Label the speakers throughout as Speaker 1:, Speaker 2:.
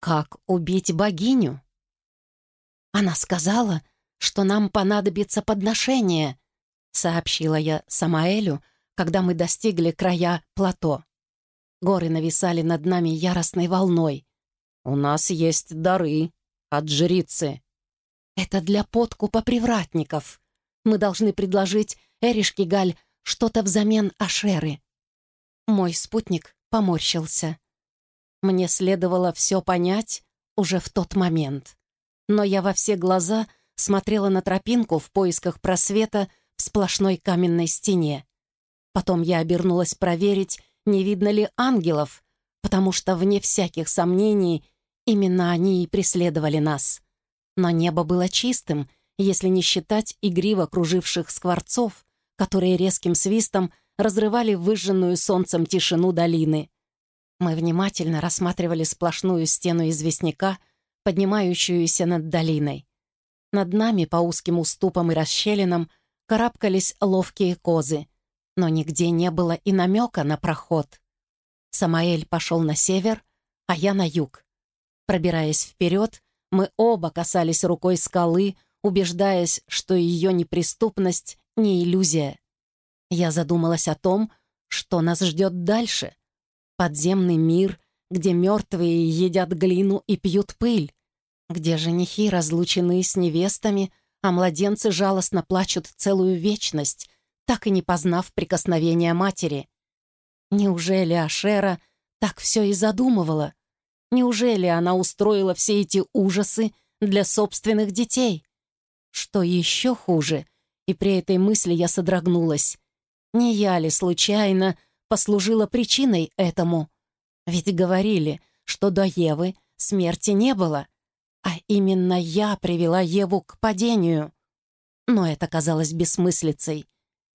Speaker 1: Как убить богиню? Она сказала, что нам понадобится подношение, сообщила я Самаэлю, когда мы достигли края плато. Горы нависали над нами яростной волной. «У нас есть дары от жрицы». «Это для подкупа привратников. Мы должны предложить Эришке Галь что-то взамен Ашеры». Мой спутник поморщился. Мне следовало все понять уже в тот момент. Но я во все глаза смотрела на тропинку в поисках просвета в сплошной каменной стене. Потом я обернулась проверить, не видно ли ангелов, потому что, вне всяких сомнений, именно они и преследовали нас. Но небо было чистым, если не считать игриво круживших скворцов, которые резким свистом разрывали выжженную солнцем тишину долины. Мы внимательно рассматривали сплошную стену известняка, поднимающуюся над долиной. Над нами по узким уступам и расщелинам карабкались ловкие козы, но нигде не было и намека на проход. Самаэль пошел на север, а я на юг. Пробираясь вперед, мы оба касались рукой скалы, убеждаясь, что ее неприступность — не иллюзия. Я задумалась о том, что нас ждет дальше. Подземный мир, где мертвые едят глину и пьют пыль, где женихи разлучены с невестами, а младенцы жалостно плачут целую вечность, так и не познав прикосновения матери. Неужели Ашера так все и задумывала? Неужели она устроила все эти ужасы для собственных детей? Что еще хуже, и при этой мысли я содрогнулась. Не я ли случайно послужила причиной этому? Ведь говорили, что до Евы смерти не было, а именно я привела Еву к падению. Но это казалось бессмыслицей.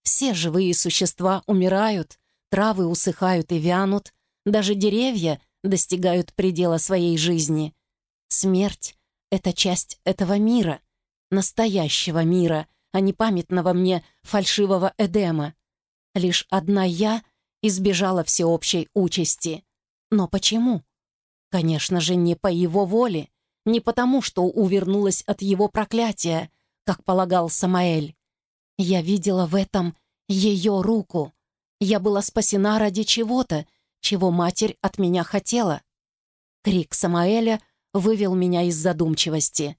Speaker 1: Все живые существа умирают, травы усыхают и вянут, даже деревья достигают предела своей жизни. Смерть — это часть этого мира, настоящего мира, а не памятного мне фальшивого Эдема. Лишь одна я избежала всеобщей участи. Но почему? Конечно же, не по его воле, не потому, что увернулась от его проклятия, как полагал Самаэль. Я видела в этом ее руку. Я была спасена ради чего-то, чего матерь от меня хотела. Крик Самаэля вывел меня из задумчивости.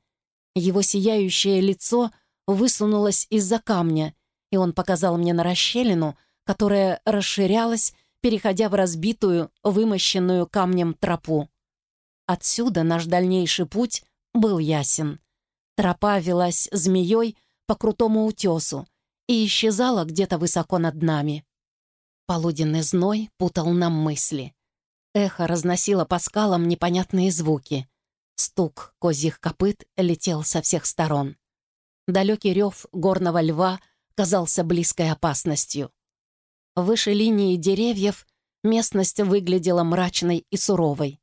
Speaker 1: Его сияющее лицо высунулось из-за камня, и он показал мне на расщелину, которая расширялась, переходя в разбитую, вымощенную камнем тропу. Отсюда наш дальнейший путь был ясен. Тропа велась змеей по крутому утесу и исчезала где-то высоко над нами. Полуденный зной путал нам мысли. Эхо разносило по скалам непонятные звуки. Стук козьих копыт летел со всех сторон. Далекий рев горного льва казался близкой опасностью. Выше линии деревьев местность выглядела мрачной и суровой.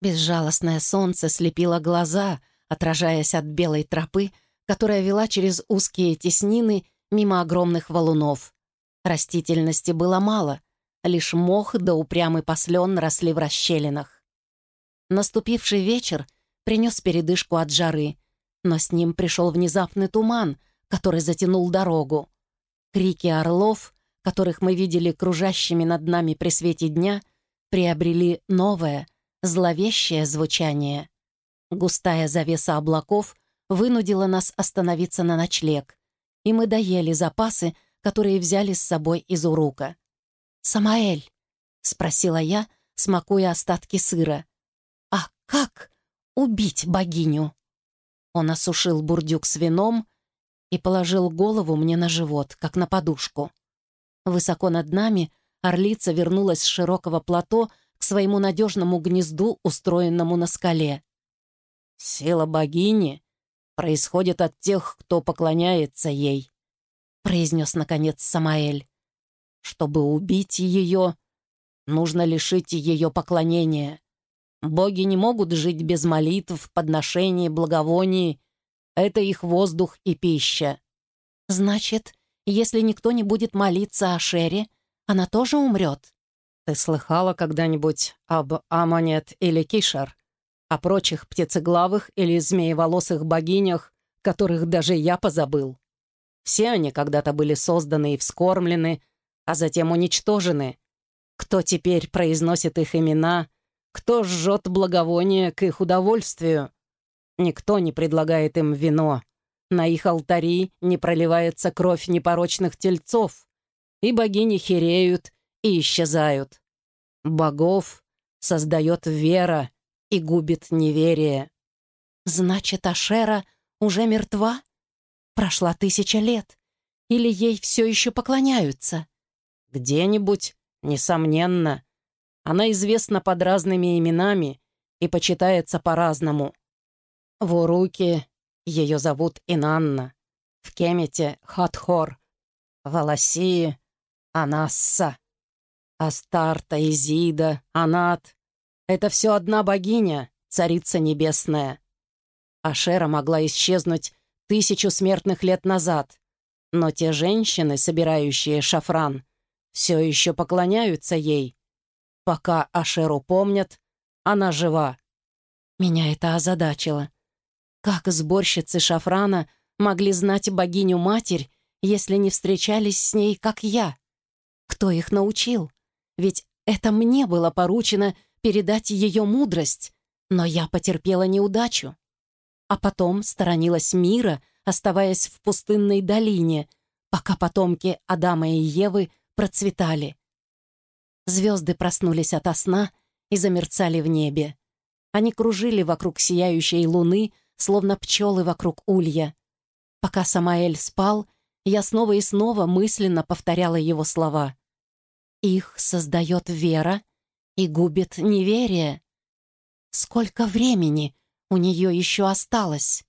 Speaker 1: Безжалостное солнце слепило глаза, отражаясь от белой тропы, которая вела через узкие теснины мимо огромных валунов. Растительности было мало, лишь мох да упрямый послен росли в расщелинах. Наступивший вечер принес передышку от жары, но с ним пришел внезапный туман, который затянул дорогу. Крики орлов которых мы видели кружащими над нами при свете дня, приобрели новое, зловещее звучание. Густая завеса облаков вынудила нас остановиться на ночлег, и мы доели запасы, которые взяли с собой из урука. «Самаэль», — спросила я, смакуя остатки сыра, «а как убить богиню?» Он осушил бурдюк с вином и положил голову мне на живот, как на подушку. Высоко над нами орлица вернулась с широкого плато к своему надежному гнезду, устроенному на скале. «Сила богини происходит от тех, кто поклоняется ей», произнес, наконец, Самаэль. «Чтобы убить ее, нужно лишить ее поклонения. Боги не могут жить без молитв, подношений, благовоний. Это их воздух и пища». «Значит, если никто не будет молиться о Шере, она тоже умрет. Ты слыхала когда-нибудь об Аманет или Кишер? о прочих птицеглавых или змееволосых богинях, которых даже я позабыл. Все они когда-то были созданы и вскормлены, а затем уничтожены. Кто теперь произносит их имена, кто жжет благовоние к их удовольствию? Никто не предлагает им вино. На их алтари не проливается кровь непорочных тельцов, и богини хереют и исчезают. Богов создает вера и губит неверие. Значит, Ашера уже мертва? Прошла тысяча лет. Или ей все еще поклоняются? Где-нибудь, несомненно. Она известна под разными именами и почитается по-разному. В Уруке ее зовут Инанна, в Кемете — Хатхор, в Аласии — Анасса, Астарта, Изида, Анат — это все одна богиня, царица небесная. Ашера могла исчезнуть тысячу смертных лет назад, но те женщины, собирающие шафран, все еще поклоняются ей. Пока Ашеру помнят, она жива. Меня это озадачило. Как сборщицы шафрана могли знать богиню-матерь, если не встречались с ней, как я? Кто их научил? Ведь это мне было поручено передать ее мудрость, но я потерпела неудачу. А потом сторонилась мира, оставаясь в пустынной долине, пока потомки Адама и Евы процветали. Звезды проснулись ото сна и замерцали в небе. Они кружили вокруг сияющей луны, словно пчелы вокруг улья. Пока Самаэль спал, я снова и снова мысленно повторяла его слова. «Их создает вера и губит неверие». Сколько времени у нее еще осталось?